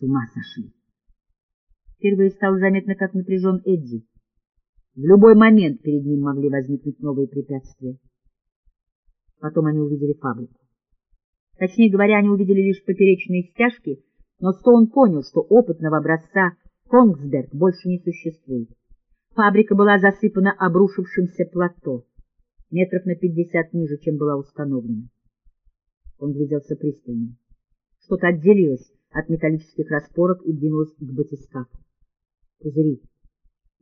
С ума сошли. Впервые стало заметно, как напряжен Эдди. В любой момент перед ним могли возникнуть новые препятствия. Потом они увидели фабрику. Точнее говоря, они увидели лишь поперечные стяжки, но Стоун понял, что опытного образца Конгсберг больше не существует. Фабрика была засыпана обрушившимся плато, метров на пятьдесят ниже, чем была установлена. Он гляделся пристальнее. Что-то отделилось от металлических распорок и двинулось к батискафу. Пузыри.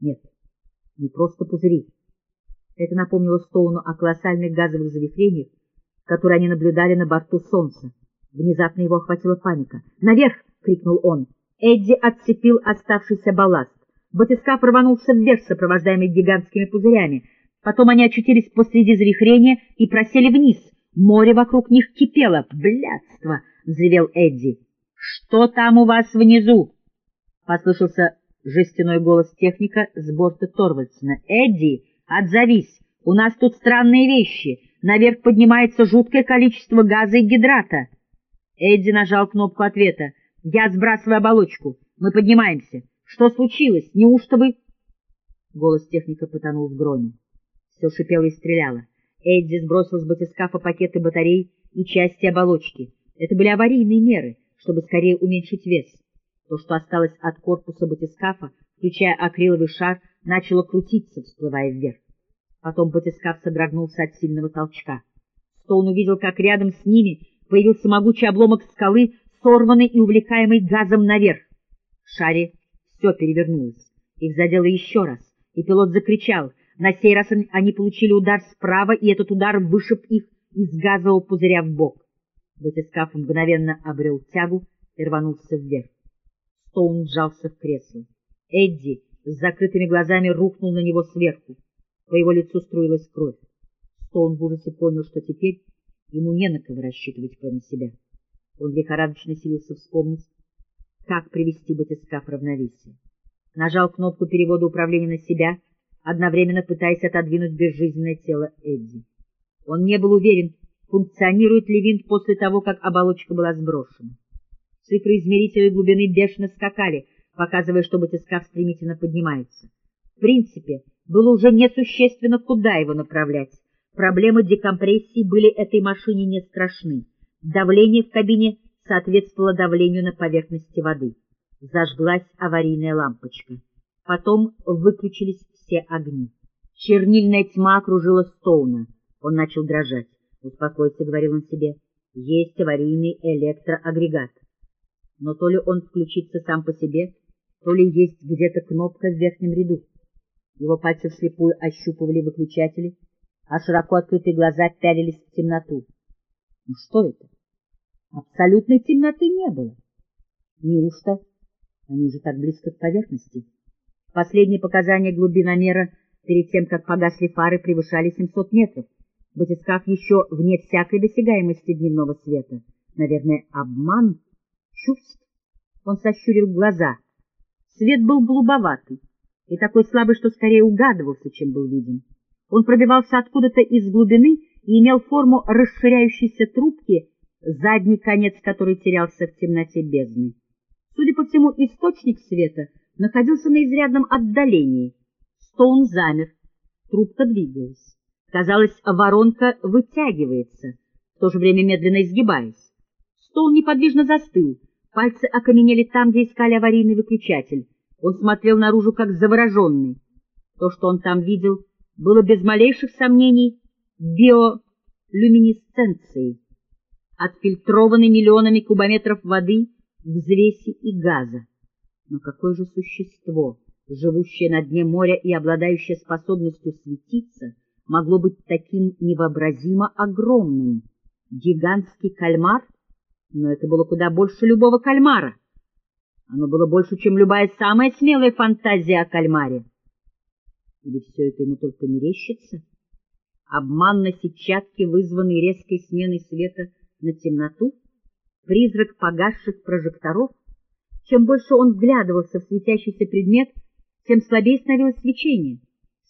Нет, не просто пузыри. Это напомнило Стоуну о колоссальных газовых завихрениях, которые они наблюдали на борту Солнца. Внезапно его охватила паника. «Наверх!» — крикнул он. Эдди отцепил оставшийся балласт. Батискаф рванулся вверх, сопровождаемый гигантскими пузырями. Потом они очутились посреди завихрения и просели вниз. Море вокруг них кипело. «Блядство!» — взревел Эдди. «Что там у вас внизу?» — послышался жестяной голос техника с борта Торвальдсона. «Эдди, отзовись! У нас тут странные вещи. Наверх поднимается жуткое количество газа и гидрата». Эдди нажал кнопку ответа. «Я сбрасываю оболочку. Мы поднимаемся. Что случилось? Неужто вы...» Голос техника потонул в громе. Все шипело и стреляло. Эдди сбросил с батискафа пакеты батарей и части оболочки. Это были аварийные меры, чтобы скорее уменьшить вес. То, что осталось от корпуса батискафа, включая акриловый шар, начало крутиться, всплывая вверх. Потом батискаф содрогнулся от сильного толчка. Стоун увидел, как рядом с ними появился могучий обломок скалы, сорванный и увлекаемый газом наверх. В шаре все перевернулось. Их задело еще раз, и пилот закричал. На сей раз они получили удар справа, и этот удар вышиб их из газового пузыря в бок. Батискаф мгновенно обрел тягу и рванулся вверх. Стоун сжался в кресло. Эдди с закрытыми глазами рухнул на него сверху. По его лицу струилась кровь. Стоун в ужасе понял, что теперь ему не на кого рассчитывать, кроме себя. Он лихорадочно силился вспомнить, как привести батискаф в равновесие. Нажал кнопку перевода управления на себя, одновременно пытаясь отодвинуть безжизненное тело Эдди. Он не был уверен, функционирует ли винт после того, как оболочка была сброшена. Цифры измерителя глубины бешено скакали, показывая, что батискаф стремительно поднимается. В принципе, было уже несущественно, куда его направлять. Проблемы декомпрессии были этой машине не страшны. Давление в кабине соответствовало давлению на поверхности воды. Зажглась аварийная лампочка. Потом выключились все огни. Чернильная тьма окружила Стоуна. Он начал дрожать. «Успокойся», — говорил он себе, — «есть аварийный электроагрегат» но то ли он включится сам по себе, то ли есть где-то кнопка в верхнем ряду. Его пальцы вслепую ощупывали выключатели, а широко открытые глаза пялились в темноту. Ну что это? Абсолютной темноты не было. Неужто они уже так близко к поверхности? Последние показания глубиномера перед тем, как погасли фары, превышали 700 метров. Батискаф еще вне всякой досягаемости дневного света. Наверное, обман чувств. Он сощурил глаза. Свет был голубоватый и такой слабый, что скорее угадывался, чем был виден. Он пробивался откуда-то из глубины и имел форму расширяющейся трубки, задний конец которой терялся в темноте бездны. Судя по всему, источник света находился на изрядном отдалении. Стоун замер, трубка двигалась. Казалось, воронка вытягивается, в то же время медленно изгибаясь. Стоун неподвижно застыл, Пальцы окаменели там, где искали аварийный выключатель. Он смотрел наружу, как завороженный. То, что он там видел, было без малейших сомнений биолюминесценцией, отфильтрованной миллионами кубометров воды, взвеси и газа. Но какое же существо, живущее на дне моря и обладающее способностью светиться, могло быть таким невообразимо огромным? Гигантский кальмар — но это было куда больше любого кальмара. Оно было больше, чем любая самая смелая фантазия о кальмаре. Или все это ему только мерещится? Обман на сетчатке, вызванный резкой сменой света на темноту? Призрак погасших прожекторов? Чем больше он вглядывался в светящийся предмет, тем слабее становилось свечение.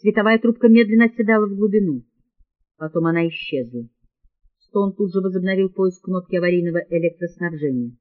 Световая трубка медленно оседала в глубину. Потом она исчезла. Стоун тут же возобновил поиск кнопки аварийного электроснабжения.